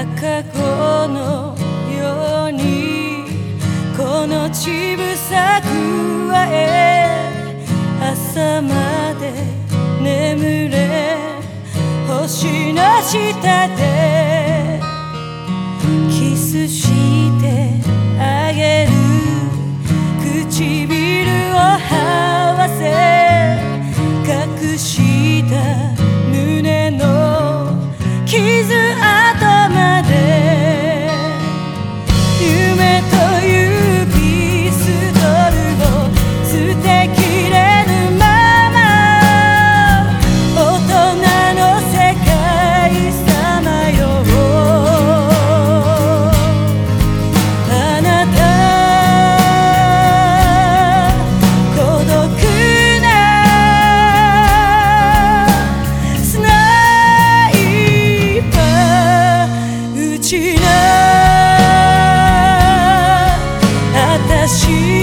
過去のようにこのちぶさくわえ朝まで眠れ星の下でしな私